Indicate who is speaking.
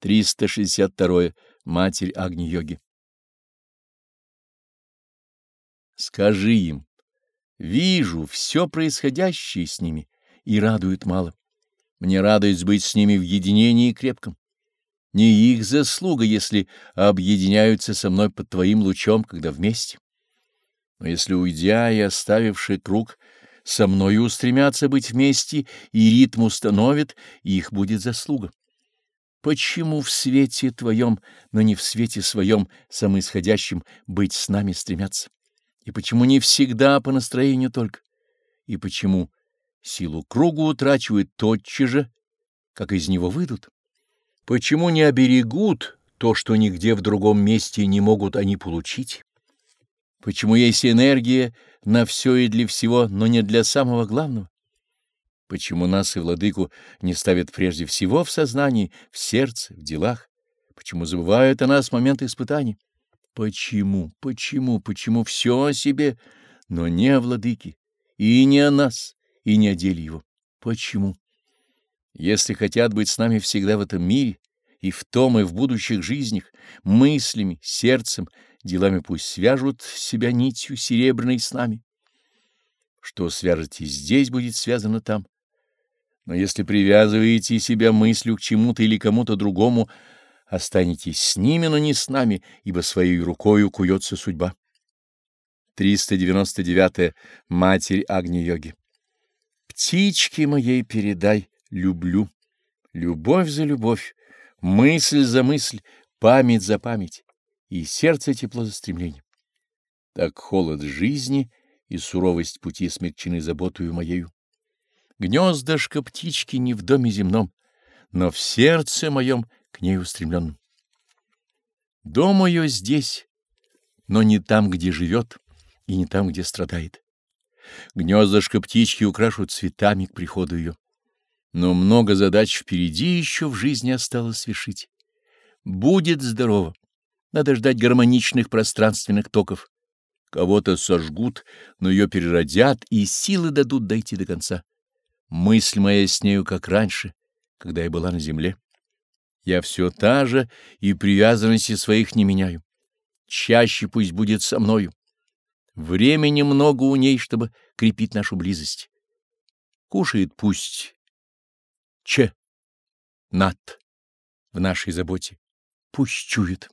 Speaker 1: 362. Матерь Агни-йоги. Скажи им, вижу все происходящее с ними, и радует мало. Мне радость быть с ними в единении крепком. Не их заслуга, если объединяются со мной под твоим лучом, когда вместе. Но если, уйдя и оставивший круг, со мною устремятся быть вместе, и ритм установит, их будет заслуга. Почему в свете твоем, но не в свете своем, самоисходящем, быть с нами стремятся? И почему не всегда по настроению только? И почему силу кругу утрачивают тотчас же, как из него выйдут? Почему не оберегут то, что нигде в другом месте не могут они получить? Почему есть энергия на все и для всего, но не для самого главного? Почему нас и владыку не ставят прежде всего в сознании, в сердце, в делах? Почему забывают о нас в момент испытаний? Почему, почему, почему все о себе, но не о владыке, и не о нас, и не о деле его? Почему? Если хотят быть с нами всегда в этом мире, и в том, и в будущих жизнях, мыслями, сердцем, делами пусть свяжут себя нитью серебряной с нами. Что свяжете здесь, будет связано там. Но если привязываете себя мыслью к чему-то или кому-то другому, останетесь с ними, но не с нами, ибо своей рукою куется судьба. 399. -я. Матерь Агни-йоги. Птички моей передай, люблю. Любовь за любовь, мысль за мысль, память за память, и сердце тепло за стремление. Так холод жизни и суровость пути смягчены заботою моею. Гнездышко птички не в доме земном, но в сердце моем к ней устремленном. Дом ее здесь, но не там, где живет, и не там, где страдает. Гнездышко птички украшут цветами к приходу ее. Но много задач впереди еще в жизни осталось свершить. Будет здорово. Надо ждать гармоничных пространственных токов. Кого-то сожгут, но ее переродят и силы дадут дойти до конца. Мысль моя с нею, как раньше, когда я была на земле. Я все та же и привязанности своих не меняю. Чаще пусть будет со мною. Времени много у ней, чтобы крепить нашу близость. Кушает пусть. Че. Над. В нашей заботе. Пусть чует.